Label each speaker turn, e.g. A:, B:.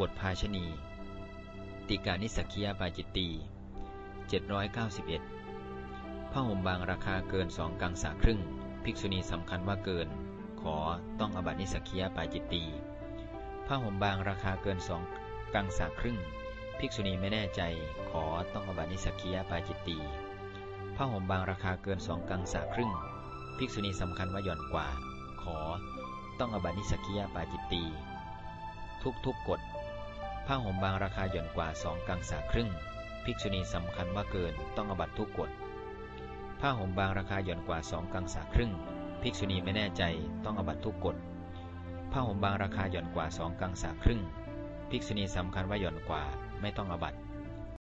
A: บทภาชณี ติกานิสักคียปาจิตตี791ผ้าห่มบางราคาเกินสองกังสาครึ่ง ภิกษุณีสำคัญว่าเกิน ขอต้องอบัตินิสักคียปาจิตตีผ้าห่มบางราคาเกินสองกังสาครึ่ง ภิกษุณีไม่แน่ใจ ขอต้องอบัตินิสักคียปาจิตตีผ้าห่มบางราคาเกินสองกังสาครึ่ง ภิกษุณีสำคัญว่าหย่อนกว่า ขอต้องอบัตินิสักคียปาจิตตีทุกทุกกฎ ผ้าห่มบางราคาหย่อนกว่าสองกังสาครึ่ง ภิกษุณีสำคัญว่าเกินต้องอบัตทุกกฎ ผ้าห่มบางราคาหย่อนกว่าสองกังสาครึ่ง ภิกษุณีไม่แน่ใจต้องอบัตทุกกฎ ผ้าห่มบางราคาหย่อนกว่าสองกังสาครึ่ง ภิกษุณีสำคัญว่าหย่อนกว่าไม่ต้องอบัต